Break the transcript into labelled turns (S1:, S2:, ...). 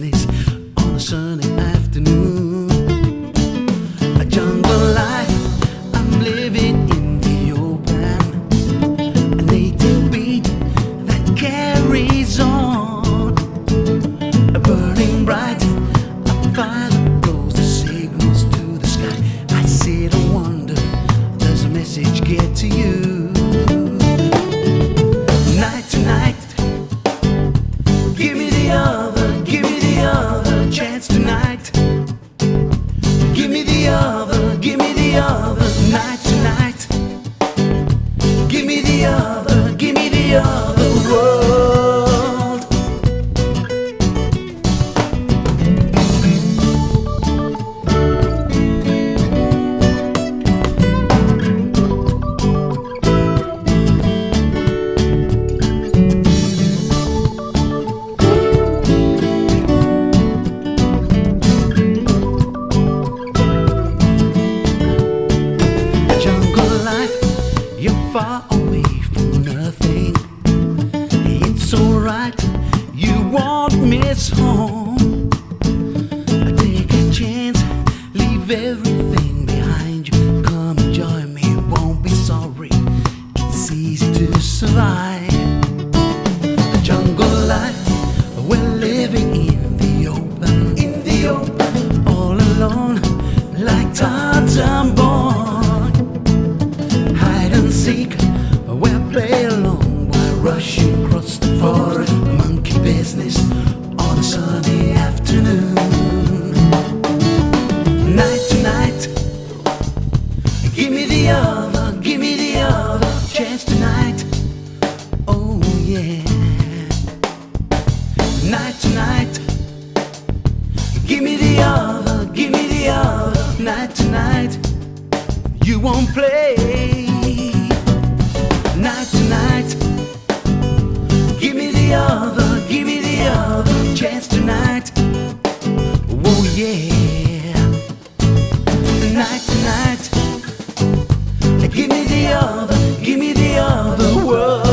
S1: business on a sunny Give me the other, give. It's alright, you won't miss home. Take a chance, leave everything behind you. Come and join me, won't be sorry. It's easy to survive. Jungle life, we're living in the open, in the open, all alone, like Tarzan born. Hide and seek, we'll play along while rushing forest. Monkey business on a sunny afternoon. Night to night, give me the other, give me the other chance tonight. Oh yeah. Night to night, give me the other, give me the other night to night. You won't play tonight, tonight. Give me the other, give me the other world.